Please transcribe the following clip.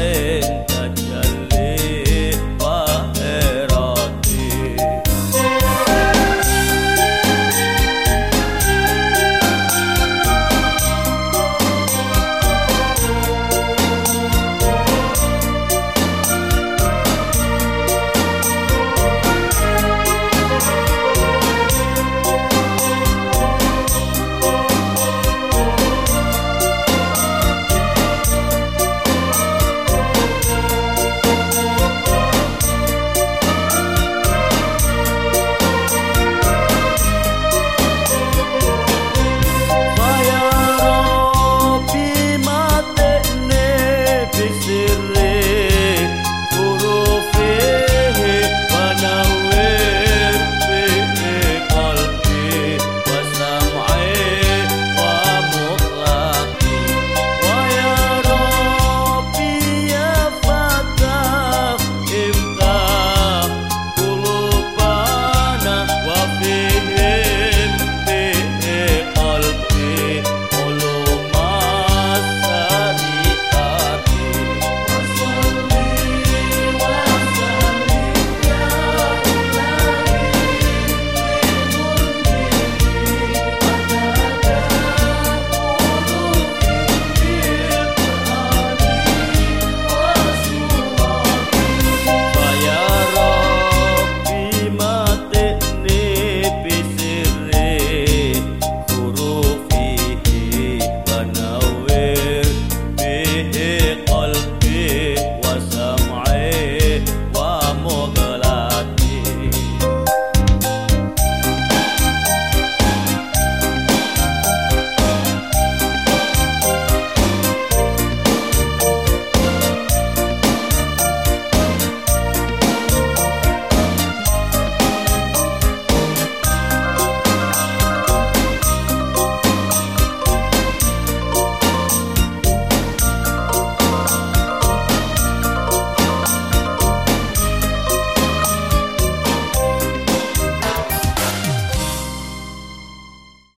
है